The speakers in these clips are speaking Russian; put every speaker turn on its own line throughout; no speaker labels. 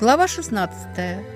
Глава 16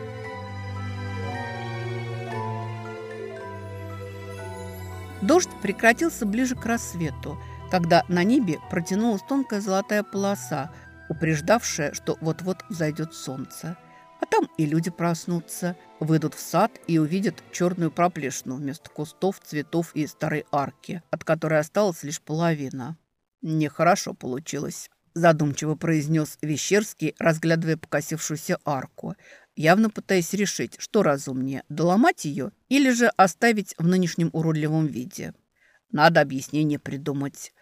Дождь прекратился ближе к рассвету, когда на небе протянулась тонкая золотая полоса, упреждавшая, что вот-вот зайдет солнце. А там и люди проснутся, выйдут в сад и увидят черную проплешину вместо кустов, цветов и старой арки, от которой осталась лишь половина. Нехорошо получилось задумчиво произнес Вещерский, разглядывая покосившуюся арку, явно пытаясь решить, что разумнее – доломать ее или же оставить в нынешнем уродливом виде. Надо объяснение придумать.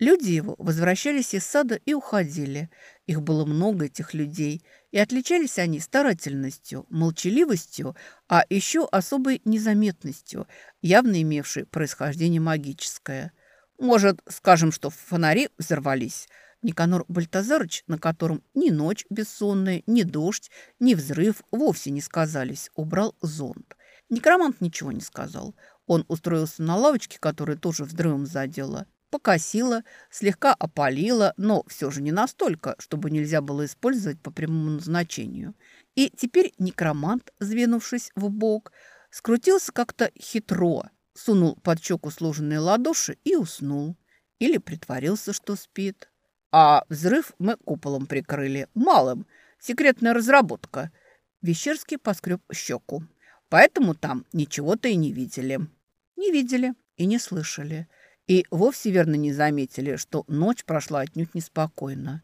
Люди его возвращались из сада и уходили. Их было много, этих людей, и отличались они старательностью, молчаливостью, а еще особой незаметностью, явно имевшей происхождение магическое. Может, скажем, что фонари взорвались – Никанор Бальтазарыч, на котором ни ночь бессонная, ни дождь, ни взрыв вовсе не сказались, убрал зонт. Некромант ничего не сказал. Он устроился на лавочке, которая тоже взрывом задела. Покосила, слегка опалила, но все же не настолько, чтобы нельзя было использовать по прямому назначению. И теперь некромант, звенувшись в бок, скрутился как-то хитро, сунул под щеку сложенные ладоши и уснул. Или притворился, что спит. А взрыв мы куполом прикрыли. Малым. Секретная разработка. Вещерский поскреб щеку. Поэтому там ничего-то и не видели. Не видели и не слышали. И вовсе верно не заметили, что ночь прошла отнюдь неспокойно.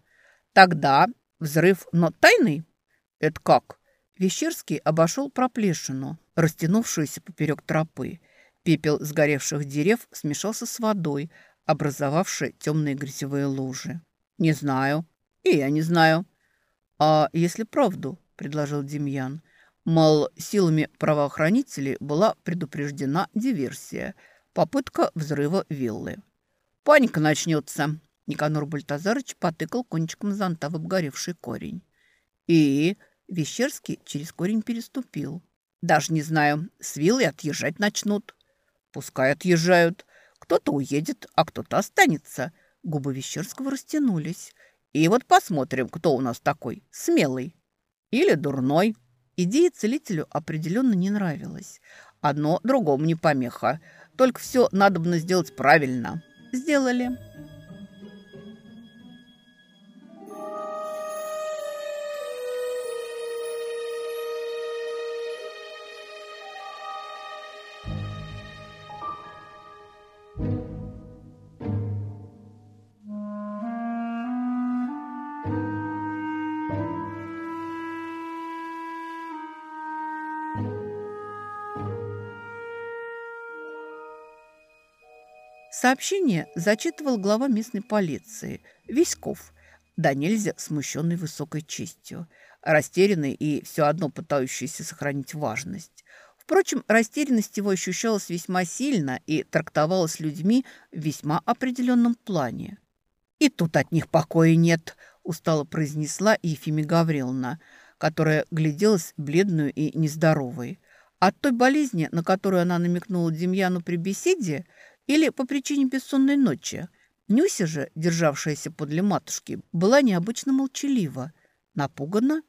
Тогда взрыв, но тайный? Это как? Вещерский обошел проплешину, растянувшуюся поперек тропы. Пепел сгоревших дерев смешался с водой, образовавшей темные грязевые лужи. «Не знаю. И я не знаю». «А если правду?» – предложил Демьян. Мол, силами правоохранителей была предупреждена диверсия, попытка взрыва виллы. «Паника начнется», – Никанор Бальтазарыч потыкал кончиком зонта в обгоревший корень. «И?» – Вещерский через корень переступил. «Даже не знаю, с виллой отъезжать начнут». «Пускай отъезжают. Кто-то уедет, а кто-то останется». Губы Вещерского растянулись. «И вот посмотрим, кто у нас такой смелый или дурной». Идея целителю определенно не нравилась. Одно другому не помеха. Только все надо сделать правильно. Сделали. Сообщение зачитывал глава местной полиции Виськов, да нельзя смущенный высокой честью, растерянный и все одно пытающийся сохранить важность. Впрочем, растерянность его ощущалась весьма сильно и трактовалась людьми в весьма определенном плане. «И тут от них покоя нет», – устало произнесла Ефимия Гавриловна, которая гляделась бледную и нездоровой. От той болезни, на которую она намекнула Демьяну при беседе, или по причине бессонной ночи. Нюся же, державшаяся подле матушки, была необычно молчалива, напугана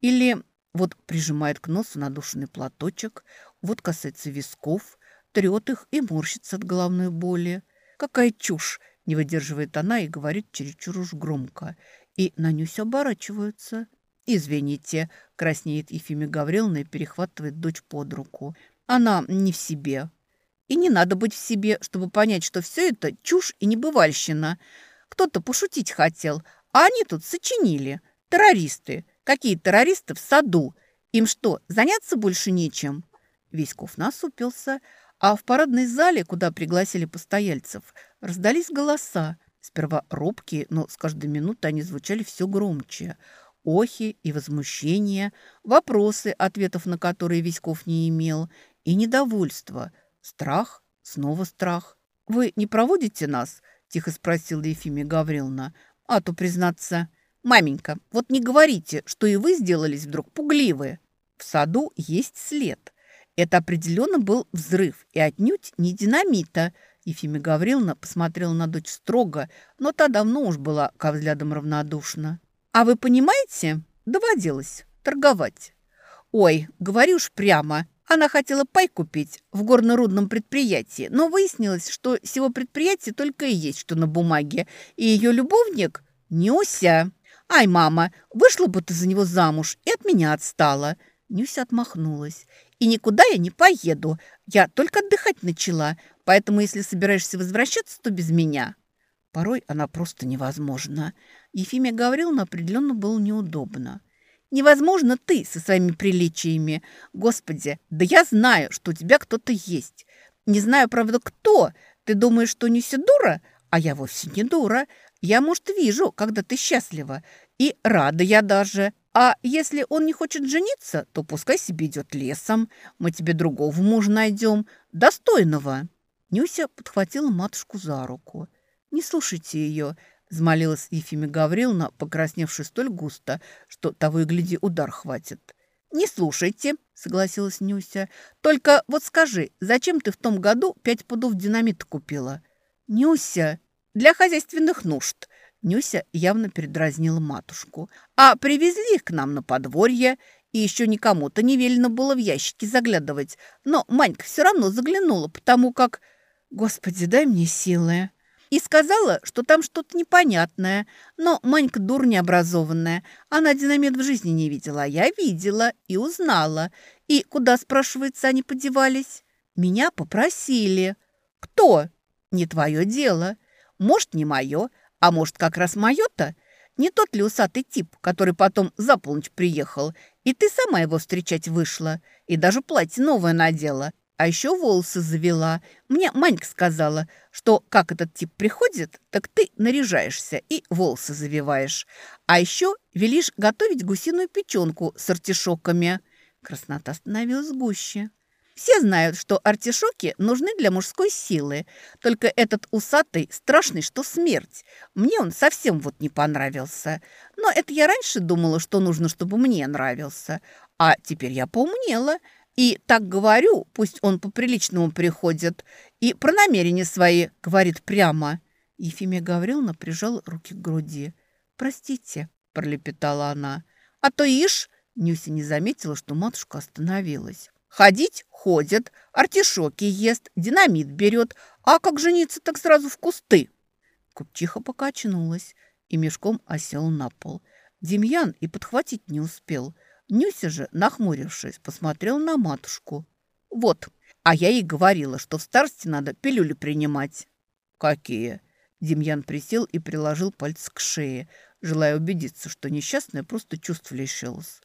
или вот прижимает к носу надушенный платочек, вот касается висков, трет их и морщится от головной боли. Какая чушь! Не выдерживает она и говорит чересчур уж громко. И на Нюсю оборачиваются. «Извините», – краснеет Ефимия Гавриловна и перехватывает дочь под руку. «Она не в себе. И не надо быть в себе, чтобы понять, что все это чушь и небывальщина. Кто-то пошутить хотел, а они тут сочинили. Террористы. Какие террористы в саду? Им что, заняться больше нечем?» Веськов насупился, а в парадной зале, куда пригласили постояльцев, раздались голоса. Сперва робкие, но с каждой минутой они звучали все громче. Охи и возмущения, вопросы, ответов на которые Веськов не имел, и недовольство – Страх, снова страх. «Вы не проводите нас?» – тихо спросила Ефимия Гавриловна. «А то, признаться, маменька, вот не говорите, что и вы сделались вдруг пугливые. В саду есть след. Это определенно был взрыв и отнюдь не динамита. Ефимия Гавриловна посмотрела на дочь строго, но та давно уж была ко взглядам равнодушна. «А вы понимаете, доводилось торговать». «Ой, говорю уж прямо, она хотела пай купить в горно-рудном предприятии, но выяснилось, что всего предприятия только и есть, что на бумаге, и ее любовник – Нюся. Ай, мама, вышла бы ты за него замуж и от меня отстала. Нюся отмахнулась. И никуда я не поеду, я только отдыхать начала, поэтому если собираешься возвращаться, то без меня. Порой она просто невозможна. Ефимия Гавриловна определенно было неудобно. Невозможно ты со своими приличиями. Господи, да я знаю, что у тебя кто-то есть. Не знаю, правда, кто. Ты думаешь, что Нюся дура? А я вовсе не дура. Я, может, вижу, когда ты счастлива. И рада я даже. А если он не хочет жениться, то пускай себе идет лесом. Мы тебе другого мужа найдем, достойного». Нюся подхватила матушку за руку. «Не слушайте ее. Взмолилась Ефимия Гавриловна, покрасневшая столь густо, что того и гляди удар хватит. «Не слушайте», — согласилась Нюся. «Только вот скажи, зачем ты в том году пять пудов динамита купила?» «Нюся, для хозяйственных нужд». Нюся явно передразнила матушку. «А привезли их к нам на подворье, и еще никому-то не велено было в ящики заглядывать. Но Манька все равно заглянула, потому как... Господи, дай мне силы!» И сказала, что там что-то непонятное. Но Манька дур необразованная. Она динамит в жизни не видела, а я видела и узнала. И куда, спрашивается, они подевались? Меня попросили. Кто? Не твое дело. Может, не мое, а может, как раз мое-то? Не тот ли усатый тип, который потом за полночь приехал, и ты сама его встречать вышла, и даже платье новое надела, а еще волосы завела. Мне Манька сказала, что как этот тип приходит, так ты наряжаешься и волосы завиваешь. А еще велишь готовить гусиную печенку с артишоками. Краснота становилась гуще. Все знают, что артишоки нужны для мужской силы. Только этот усатый страшный, что смерть. Мне он совсем вот не понравился. Но это я раньше думала, что нужно, чтобы мне нравился. А теперь я поумнела – и так говорю, пусть он по-приличному приходит, и про намерения свои говорит прямо». Ефимия Гавриловна прижала руки к груди. «Простите», – пролепетала она. «А то ишь!» – Нюся не заметила, что матушка остановилась. «Ходить ходит, артишоки ест, динамит берет, а как жениться, так сразу в кусты». Купчиха покачнулась и мешком осел на пол. Демьян и подхватить не успел – Нюся же, нахмурившись, посмотрел на матушку. «Вот, а я ей говорила, что в старости надо пилюли принимать». «Какие?» Демьян присел и приложил пальцы к шее, желая убедиться, что несчастная просто чувств лишилась.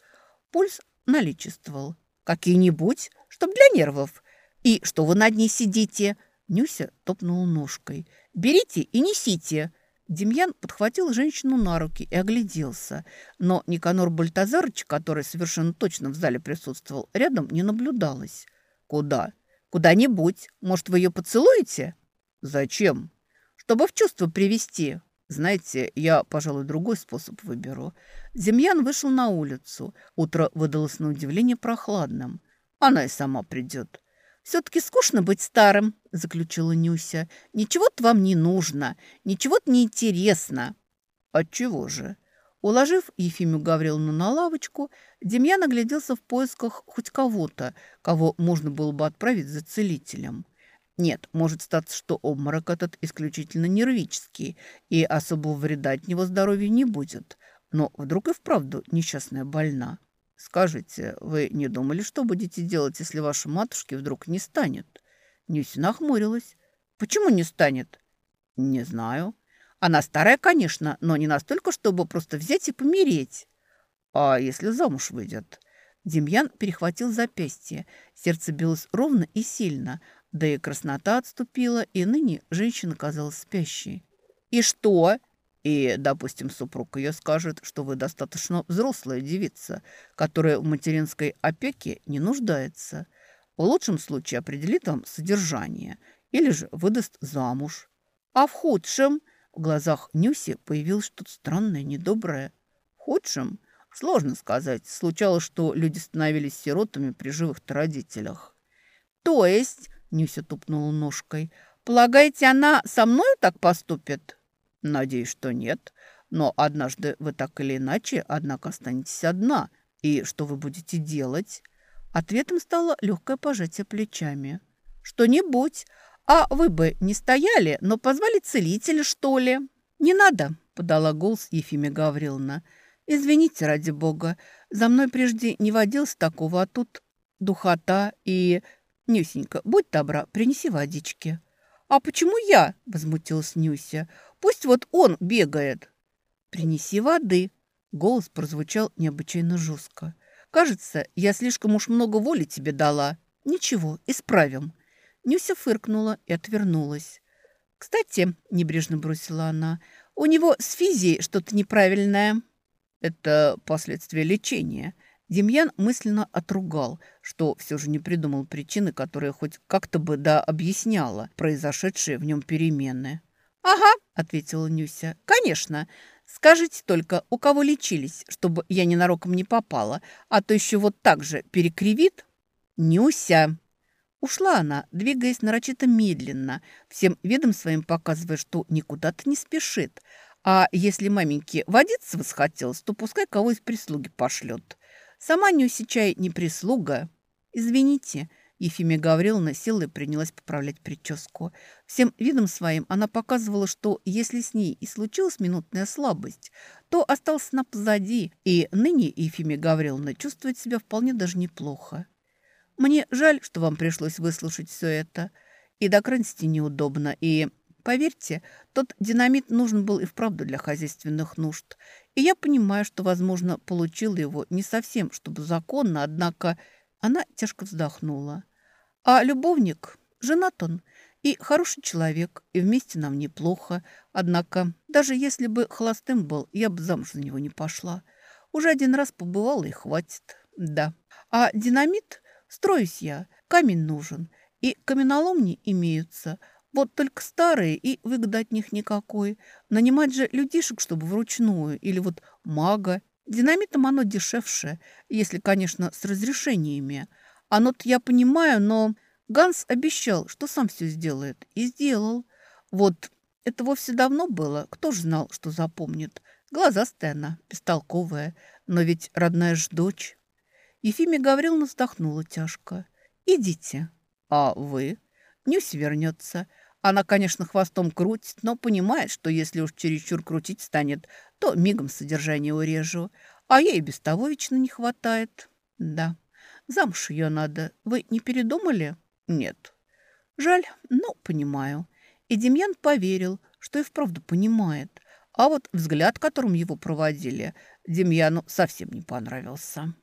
Пульс наличествовал. «Какие-нибудь? Чтоб для нервов. И что вы над ней сидите?» Нюся топнула ножкой. «Берите и несите!» Демьян подхватил женщину на руки и огляделся. Но Никанор Бальтазарыч, который совершенно точно в зале присутствовал, рядом не наблюдалось. «Куда?» «Куда-нибудь. Может, вы ее поцелуете?» «Зачем?» «Чтобы в чувство привести. Знаете, я, пожалуй, другой способ выберу». Демьян вышел на улицу. Утро выдалось на удивление прохладным. Она и сама придет. «Все-таки скучно быть старым», – заключила Нюся. «Ничего-то вам не нужно, ничего-то не интересно». «Отчего же?» Уложив Ефимию Гавриловну на лавочку, Демьян огляделся в поисках хоть кого-то, кого можно было бы отправить за целителем. Нет, может статься, что обморок этот исключительно нервический, и особого вреда от него здоровью не будет. Но вдруг и вправду несчастная больна. «Скажите, вы не думали, что будете делать, если вашей матушки вдруг не станет?» Нюся нахмурилась. «Почему не станет?» «Не знаю. Она старая, конечно, но не настолько, чтобы просто взять и помереть». «А если замуж выйдет?» Демьян перехватил запястье. Сердце билось ровно и сильно, да и краснота отступила, и ныне женщина казалась спящей. «И что?» И, допустим, супруг ее скажет, что вы достаточно взрослая девица, которая в материнской опеке не нуждается. В лучшем случае определит вам содержание или же выдаст замуж. А в худшем в глазах Нюси появилось что-то странное, недоброе. В худшем сложно сказать. Случалось, что люди становились сиротами при живых родителях. То есть, Нюся тупнула ножкой, полагаете, она со мною так поступит? Надеюсь, что нет. Но однажды вы так или иначе, однако, останетесь одна. И что вы будете делать? Ответом стало легкое пожатие плечами. Что-нибудь. А вы бы не стояли, но позвали целителя, что ли? Не надо, подала голос Ефимия Гавриловна. Извините, ради бога, за мной прежде не водилось такого, а тут духота и... Нюсенька, будь добра, принеси водички. «А почему я?» – возмутилась Нюся. «Пусть вот он бегает». «Принеси воды». Голос прозвучал необычайно жестко. «Кажется, я слишком уж много воли тебе дала. Ничего, исправим». Нюся фыркнула и отвернулась. «Кстати», – небрежно бросила она, – «у него с физией что-то неправильное». «Это последствия лечения». Демьян мысленно отругал, что все же не придумал причины, которая хоть как-то бы да объясняла произошедшие в нем перемены. «Ага», – ответила Нюся, – «конечно. Скажите только, у кого лечились, чтобы я ненароком не попала, а то еще вот так же перекривит?» «Нюся!» Ушла она, двигаясь нарочито медленно, всем видом своим показывая, что никуда-то не спешит. А если маменьке водиться восхотелось, то пускай кого из прислуги пошлет. Сама Нюся чай не прислуга. Извините, Ефимия Гавриловна села и принялась поправлять прическу. Всем видом своим она показывала, что если с ней и случилась минутная слабость, то осталась она позади, и ныне Ефимия Гавриловна чувствует себя вполне даже неплохо. Мне жаль, что вам пришлось выслушать все это. И до крайности неудобно. И, поверьте, тот динамит нужен был и вправду для хозяйственных нужд. И я понимаю, что, возможно, получил его не совсем, чтобы законно, однако она тяжко вздохнула. А любовник, женат он, и хороший человек, и вместе нам неплохо. Однако, даже если бы холостым был, я бы замуж за него не пошла. Уже один раз побывала и хватит. Да. А динамит Строюсь я, камень нужен, и каменоломни имеются. Вот только старые, и выгоды от них никакой. Нанимать же людишек, чтобы вручную, или вот мага. Динамитом оно дешевше, если, конечно, с разрешениями. Оно-то я понимаю, но Ганс обещал, что сам все сделает. И сделал. Вот это вовсе давно было. Кто ж знал, что запомнит? Глазастая она, бестолковая. Но ведь родная ж дочь. Ефимия Гавриловна вздохнула тяжко. «Идите». «А вы?» Нюсь вернется. Она, конечно, хвостом крутит, но понимает, что если уж чересчур крутить станет, то мигом содержание урежу. А ей без того вечно не хватает. Да, замуж ее надо. Вы не передумали? Нет. Жаль, но понимаю. И Демьян поверил, что и вправду понимает. А вот взгляд, которым его проводили, Демьяну совсем не понравился.